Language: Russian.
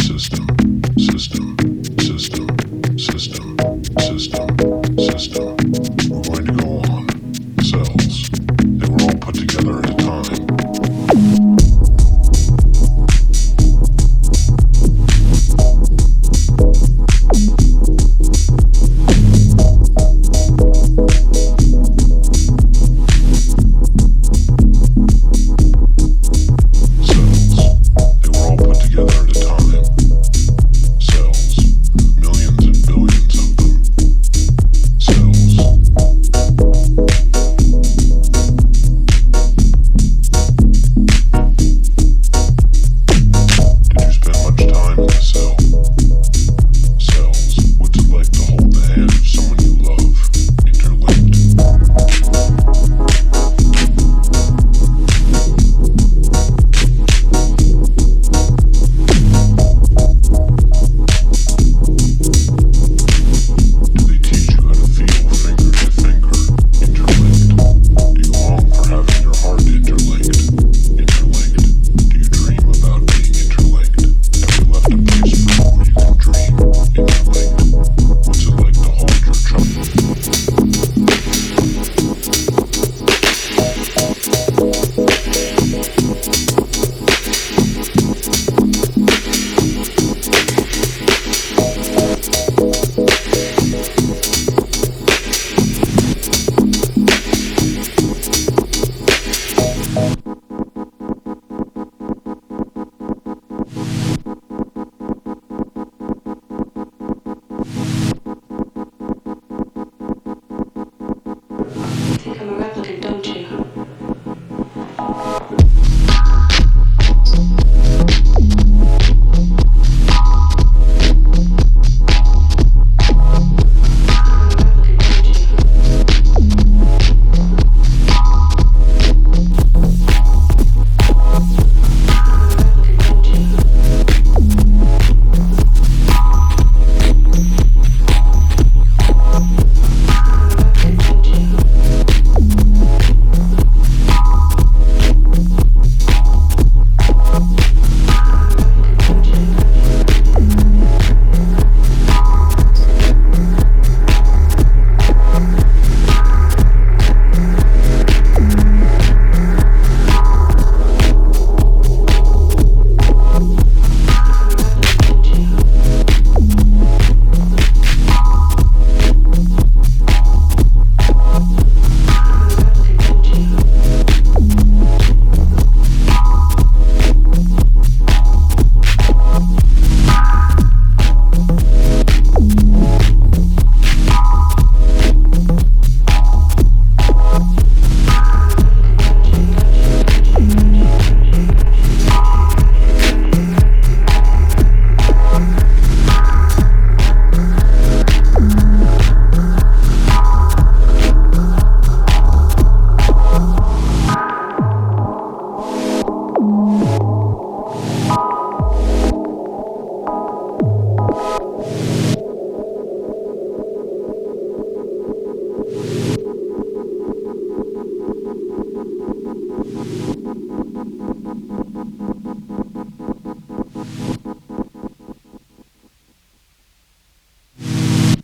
system.